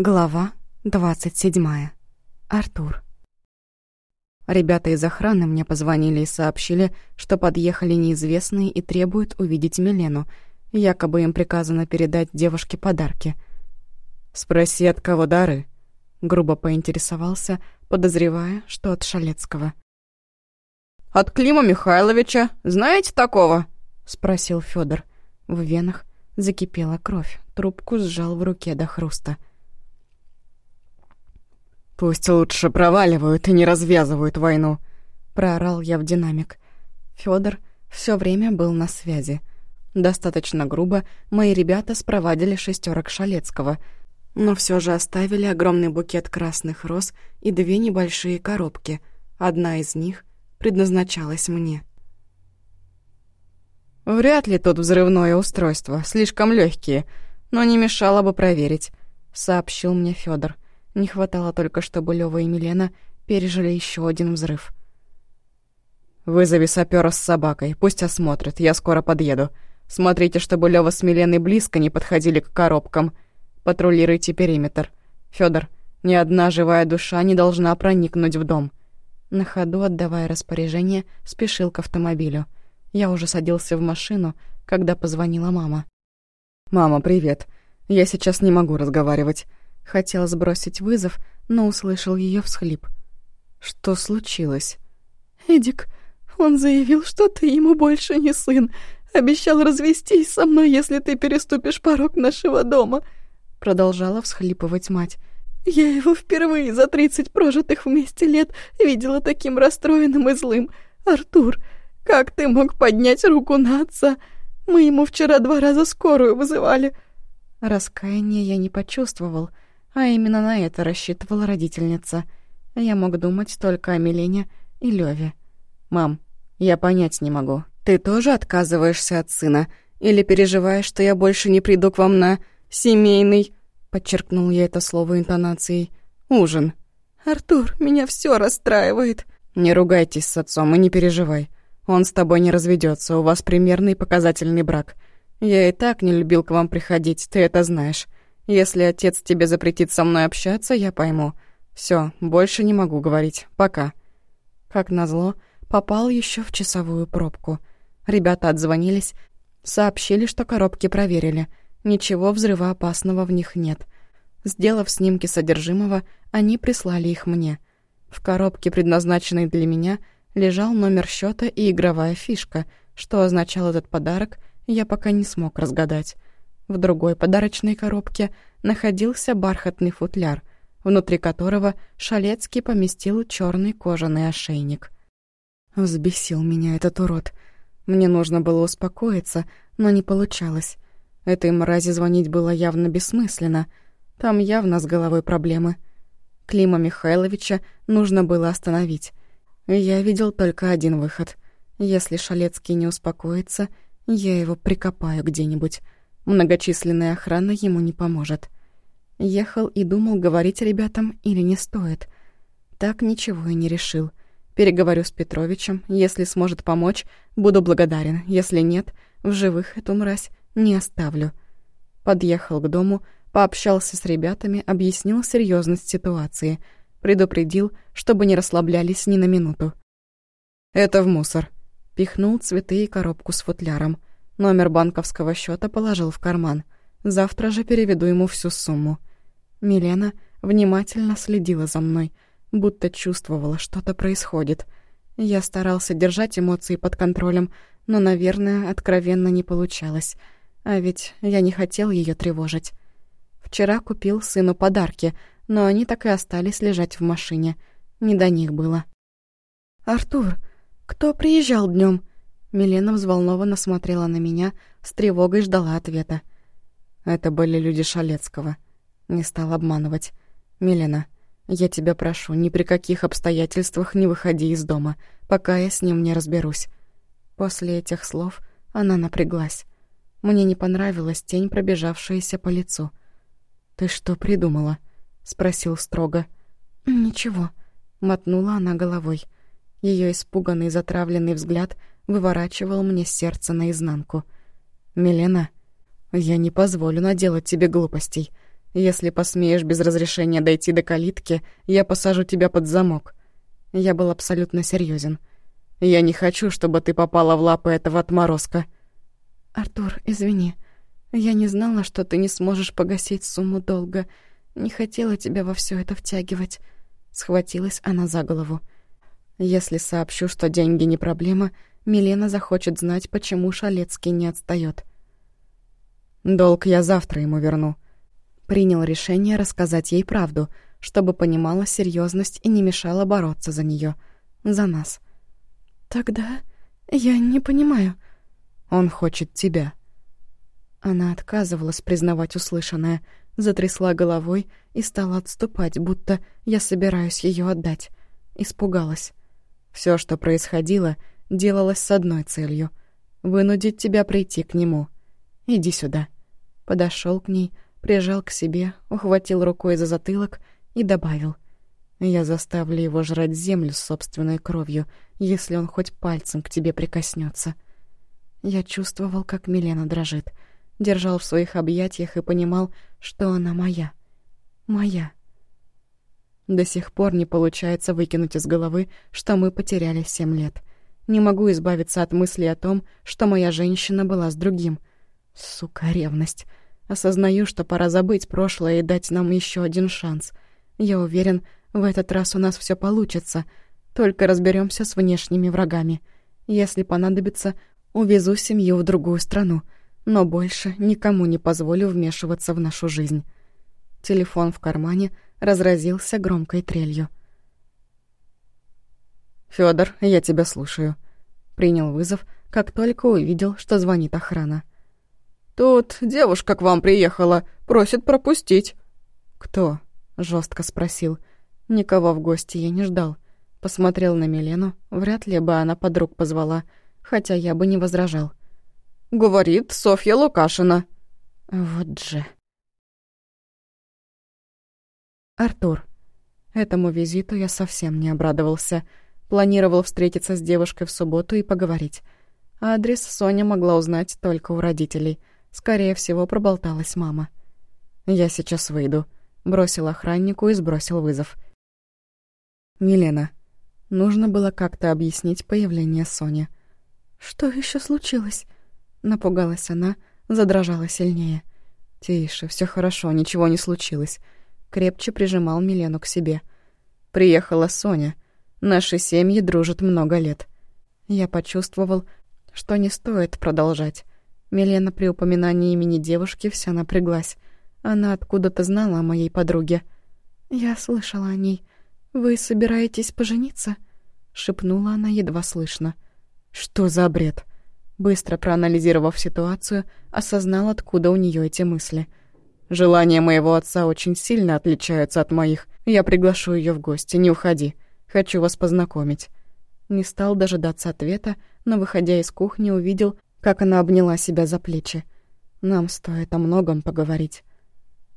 Глава 27. Артур. Ребята из охраны мне позвонили и сообщили, что подъехали неизвестные и требуют увидеть Милену. Якобы им приказано передать девушке подарки. «Спроси, от кого дары?» Грубо поинтересовался, подозревая, что от Шалецкого. «От Клима Михайловича. Знаете такого?» — спросил Федор. В венах закипела кровь, трубку сжал в руке до хруста — «Пусть лучше проваливают и не развязывают войну», — проорал я в динамик. Фёдор всё время был на связи. Достаточно грубо мои ребята спровадили шестерок Шалецкого, но всё же оставили огромный букет красных роз и две небольшие коробки. Одна из них предназначалась мне. «Вряд ли тут взрывное устройство, слишком легкие, но не мешало бы проверить», — сообщил мне Фёдор. Не хватало только, чтобы Лёва и Милена пережили еще один взрыв. «Вызови сапёра с собакой, пусть осмотрит, я скоро подъеду. Смотрите, чтобы Лёва с Миленой близко не подходили к коробкам. Патрулируйте периметр. Фёдор, ни одна живая душа не должна проникнуть в дом». На ходу, отдавая распоряжение, спешил к автомобилю. Я уже садился в машину, когда позвонила мама. «Мама, привет. Я сейчас не могу разговаривать. Хотел сбросить вызов, но услышал ее всхлип. «Что случилось?» «Эдик, он заявил, что ты ему больше не сын. Обещал развестись со мной, если ты переступишь порог нашего дома», — продолжала всхлипывать мать. «Я его впервые за тридцать прожитых вместе лет видела таким расстроенным и злым. Артур, как ты мог поднять руку на отца? Мы ему вчера два раза скорую вызывали». Раскаяния я не почувствовал, — а именно на это рассчитывала родительница. Я мог думать только о Милене и Леве. «Мам, я понять не могу. Ты тоже отказываешься от сына? Или переживаешь, что я больше не приду к вам на семейный...» Подчеркнул я это слово интонацией. «Ужин». «Артур, меня все расстраивает». «Не ругайтесь с отцом и не переживай. Он с тобой не разведется, у вас примерный показательный брак. Я и так не любил к вам приходить, ты это знаешь. Если отец тебе запретит со мной общаться, я пойму. Все, больше не могу говорить. Пока». Как назло, попал еще в часовую пробку. Ребята отзвонились, сообщили, что коробки проверили. Ничего взрывоопасного в них нет. Сделав снимки содержимого, они прислали их мне. В коробке, предназначенной для меня, лежал номер счета и игровая фишка. Что означал этот подарок, я пока не смог разгадать. В другой подарочной коробке находился бархатный футляр, внутри которого Шалецкий поместил черный кожаный ошейник. Взбесил меня этот урод. Мне нужно было успокоиться, но не получалось. Этой мрази звонить было явно бессмысленно. Там явно с головой проблемы. Клима Михайловича нужно было остановить. Я видел только один выход. Если Шалецкий не успокоится, я его прикопаю где-нибудь. Многочисленная охрана ему не поможет. Ехал и думал, говорить ребятам или не стоит. Так ничего и не решил. Переговорю с Петровичем. Если сможет помочь, буду благодарен. Если нет, в живых эту мразь не оставлю. Подъехал к дому, пообщался с ребятами, объяснил серьезность ситуации. Предупредил, чтобы не расслаблялись ни на минуту. «Это в мусор». Пихнул цветы и коробку с футляром. Номер банковского счета положил в карман. Завтра же переведу ему всю сумму. Милена внимательно следила за мной, будто чувствовала, что-то происходит. Я старался держать эмоции под контролем, но, наверное, откровенно не получалось. А ведь я не хотел ее тревожить. Вчера купил сыну подарки, но они так и остались лежать в машине. Не до них было. «Артур, кто приезжал днем? Милена взволнованно смотрела на меня, с тревогой ждала ответа. Это были люди Шалецкого. Не стал обманывать. «Милена, я тебя прошу, ни при каких обстоятельствах не выходи из дома, пока я с ним не разберусь». После этих слов она напряглась. Мне не понравилась тень, пробежавшаяся по лицу. «Ты что придумала?» — спросил строго. «Ничего», — мотнула она головой. Ее испуганный затравленный взгляд выворачивал мне сердце наизнанку. «Милена, я не позволю наделать тебе глупостей. Если посмеешь без разрешения дойти до калитки, я посажу тебя под замок. Я был абсолютно серьезен. Я не хочу, чтобы ты попала в лапы этого отморозка. Артур, извини. Я не знала, что ты не сможешь погасить сумму долга. Не хотела тебя во все это втягивать. Схватилась она за голову. Если сообщу, что деньги не проблема, Милена захочет знать, почему Шалецкий не отстает. Долг я завтра ему верну. Принял решение рассказать ей правду, чтобы понимала серьезность и не мешала бороться за нее, за нас. Тогда я не понимаю. Он хочет тебя. Она отказывалась признавать услышанное, затрясла головой и стала отступать, будто я собираюсь ее отдать. Испугалась. Все, что происходило, делалось с одной целью — вынудить тебя прийти к нему. Иди сюда подошел к ней, прижал к себе, ухватил рукой за затылок и добавил. «Я заставлю его жрать землю собственной кровью, если он хоть пальцем к тебе прикоснется. Я чувствовал, как Милена дрожит, держал в своих объятиях и понимал, что она моя. Моя. До сих пор не получается выкинуть из головы, что мы потеряли семь лет. Не могу избавиться от мысли о том, что моя женщина была с другим. Сука, ревность. Осознаю, что пора забыть прошлое и дать нам еще один шанс. Я уверен, в этот раз у нас все получится. Только разберемся с внешними врагами. Если понадобится, увезу семью в другую страну. Но больше никому не позволю вмешиваться в нашу жизнь. Телефон в кармане разразился громкой трелью. Федор, я тебя слушаю. Принял вызов, как только увидел, что звонит охрана. «Тут девушка к вам приехала, просит пропустить». «Кто?» — жестко спросил. Никого в гости я не ждал. Посмотрел на Милену, вряд ли бы она подруг позвала, хотя я бы не возражал. «Говорит Софья Лукашина». Вот же. Артур. Этому визиту я совсем не обрадовался. Планировал встретиться с девушкой в субботу и поговорить. Адрес Соня могла узнать только у родителей — Скорее всего, проболталась мама. «Я сейчас выйду», — бросил охраннику и сбросил вызов. «Милена». Нужно было как-то объяснить появление Сони. «Что еще случилось?» Напугалась она, задрожала сильнее. «Тише, все хорошо, ничего не случилось». Крепче прижимал Милену к себе. «Приехала Соня. Наши семьи дружат много лет». Я почувствовал, что не стоит продолжать. Милена при упоминании имени девушки вся напряглась. Она откуда-то знала о моей подруге. «Я слышала о ней. Вы собираетесь пожениться?» — шепнула она едва слышно. «Что за бред?» Быстро проанализировав ситуацию, осознал, откуда у нее эти мысли. «Желания моего отца очень сильно отличаются от моих. Я приглашу ее в гости, не уходи. Хочу вас познакомить». Не стал дожидаться ответа, но, выходя из кухни, увидел, как она обняла себя за плечи. Нам стоит о многом поговорить.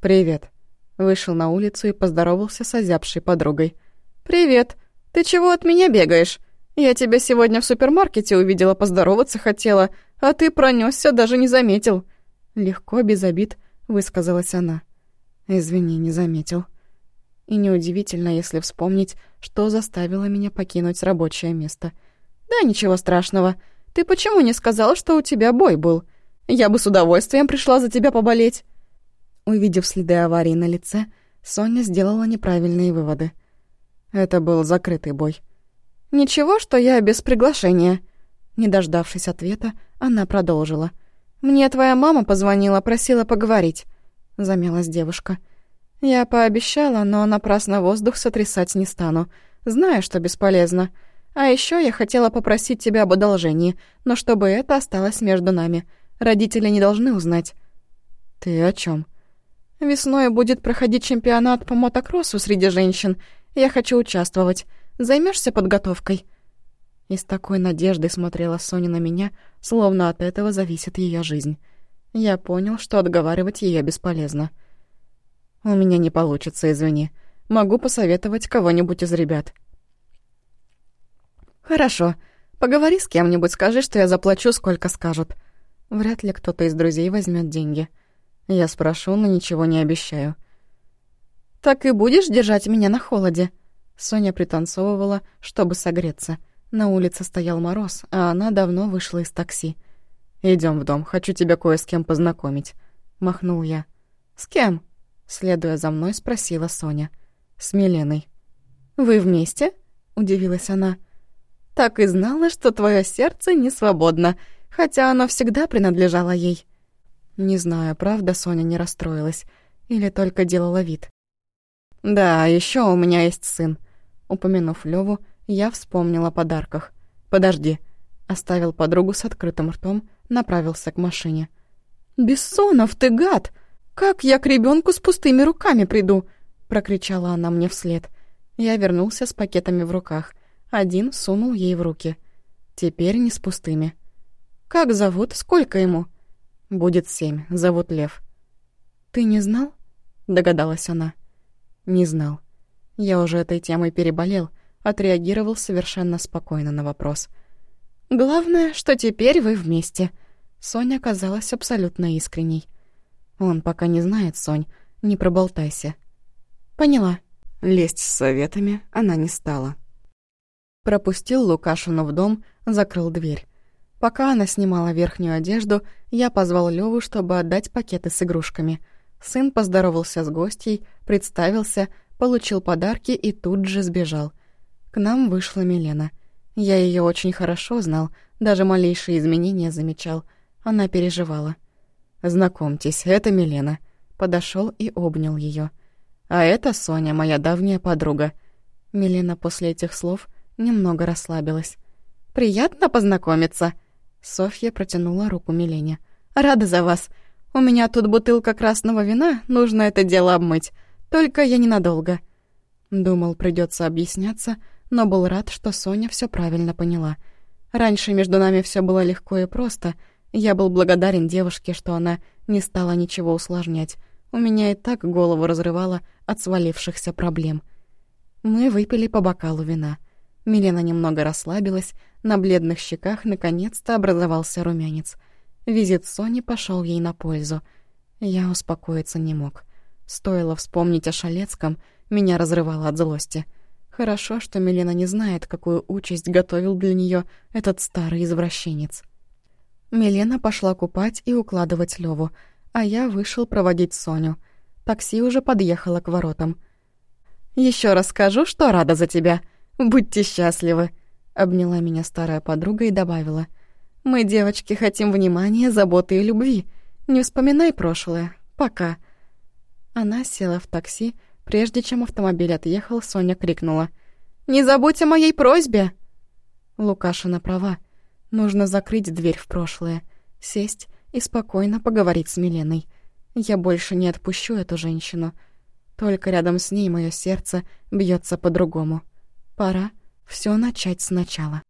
«Привет». Вышел на улицу и поздоровался с озябшей подругой. «Привет. Ты чего от меня бегаешь? Я тебя сегодня в супермаркете увидела, поздороваться хотела, а ты пронесся, даже не заметил». Легко, без обид, высказалась она. «Извини, не заметил». И неудивительно, если вспомнить, что заставило меня покинуть рабочее место. «Да ничего страшного. Ты почему не сказал, что у тебя бой был? Я бы с удовольствием пришла за тебя поболеть». Увидев следы аварии на лице, Соня сделала неправильные выводы. Это был закрытый бой. «Ничего, что я без приглашения». Не дождавшись ответа, она продолжила. «Мне твоя мама позвонила, просила поговорить», — замялась девушка. «Я пообещала, но напрасно воздух сотрясать не стану. Знаю, что бесполезно. А еще я хотела попросить тебя об одолжении, но чтобы это осталось между нами. Родители не должны узнать». «Ты о чем? «Весной будет проходить чемпионат по мотокроссу среди женщин. Я хочу участвовать. Займешься подготовкой?» И с такой надеждой смотрела Соня на меня, словно от этого зависит ее жизнь. Я понял, что отговаривать ее бесполезно. «У меня не получится, извини. Могу посоветовать кого-нибудь из ребят. «Хорошо. Поговори с кем-нибудь, скажи, что я заплачу, сколько скажут». Вряд ли кто-то из друзей возьмет деньги. Я спрошу, но ничего не обещаю. «Так и будешь держать меня на холоде?» Соня пританцовывала, чтобы согреться. На улице стоял мороз, а она давно вышла из такси. Идем в дом, хочу тебя кое с кем познакомить», — махнул я. «С кем?» — следуя за мной, спросила Соня. «С Миленой». «Вы вместе?» — удивилась она. «Так и знала, что твое сердце не свободно, хотя оно всегда принадлежало ей». Не знаю, правда Соня не расстроилась или только делала вид. «Да, еще у меня есть сын». Упомянув Леву, я вспомнила о подарках. «Подожди». Оставил подругу с открытым ртом, направился к машине. «Бессонов, ты гад! Как я к ребенку с пустыми руками приду?» Прокричала она мне вслед. Я вернулся с пакетами в руках. Один сунул ей в руки. Теперь не с пустыми. «Как зовут? Сколько ему?» «Будет семь. Зовут Лев». «Ты не знал?» — догадалась она. «Не знал. Я уже этой темой переболел, отреагировал совершенно спокойно на вопрос. «Главное, что теперь вы вместе». Соня казалась абсолютно искренней. «Он пока не знает, Сонь, не проболтайся». «Поняла». Лезть с советами она не стала. Пропустил Лукашину в дом, закрыл дверь. Пока она снимала верхнюю одежду, я позвал Леву, чтобы отдать пакеты с игрушками. Сын поздоровался с гостьей, представился, получил подарки и тут же сбежал. К нам вышла Милена. Я ее очень хорошо знал, даже малейшие изменения замечал. Она переживала. «Знакомьтесь, это Милена». Подошел и обнял ее. «А это Соня, моя давняя подруга». Милена после этих слов немного расслабилась. «Приятно познакомиться». Софья протянула руку Милене. «Рада за вас. У меня тут бутылка красного вина, нужно это дело обмыть. Только я ненадолго». Думал, придется объясняться, но был рад, что Соня все правильно поняла. Раньше между нами все было легко и просто. Я был благодарен девушке, что она не стала ничего усложнять. У меня и так голову разрывало от свалившихся проблем. Мы выпили по бокалу вина. Милена немного расслабилась, на бледных щеках наконец-то образовался румянец. Визит Сони пошел ей на пользу. Я успокоиться не мог. Стоило вспомнить о Шалецком, меня разрывало от злости. Хорошо, что Милена не знает, какую участь готовил для нее этот старый извращенец. Милена пошла купать и укладывать Леву, а я вышел проводить Соню. Такси уже подъехало к воротам. Еще раз скажу, что рада за тебя. Будьте счастливы», — обняла меня старая подруга и добавила. «Мы, девочки, хотим внимания, заботы и любви. Не вспоминай прошлое. Пока». Она села в такси, прежде чем автомобиль отъехал, Соня крикнула. «Не забудь о моей просьбе!» Лукашина права. Нужно закрыть дверь в прошлое, сесть и спокойно поговорить с Миленой. Я больше не отпущу эту женщину. Только рядом с ней мое сердце бьется по-другому. Пора все начать сначала.